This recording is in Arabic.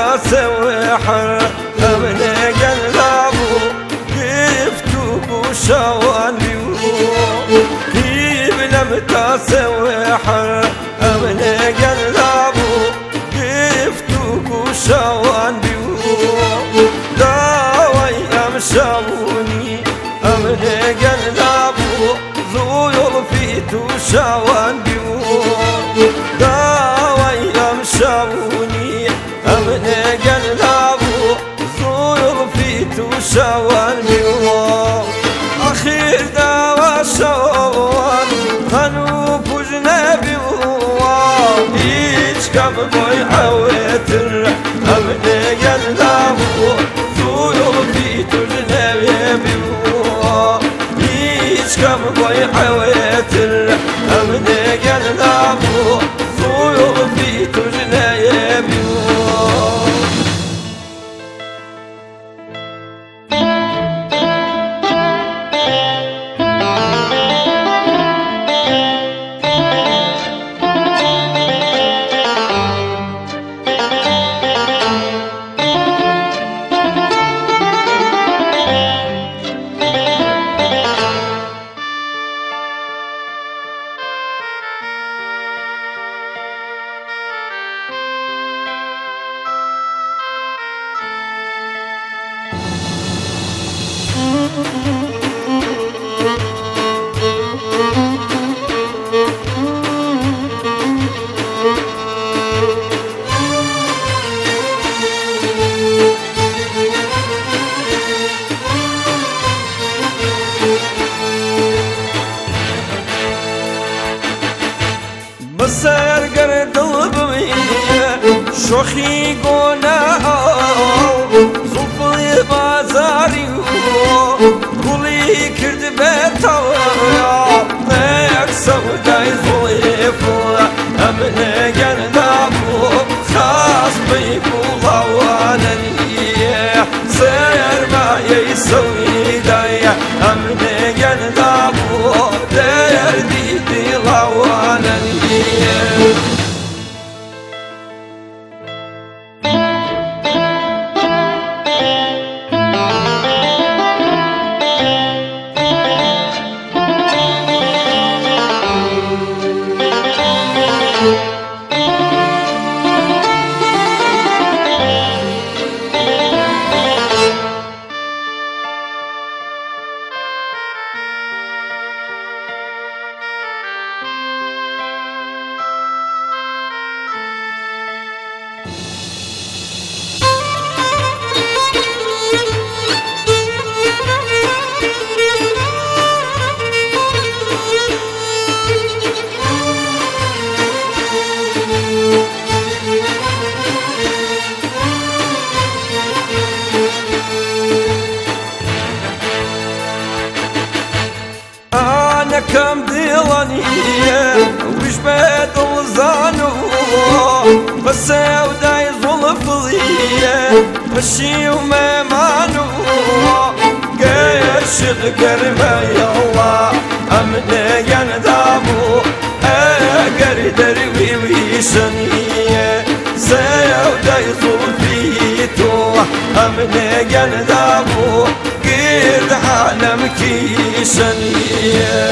سوحر bir davası سرگرد دل بمی شوخی گونه كم ديلانية وش بيت الزانو بس أو ظل فضية مشي وما مانو. قيش القرمة يا الله أمن يندامو أقر دروي ويشنية سوداي ظل فيتو أمن يندامو قيد عالم كيشنية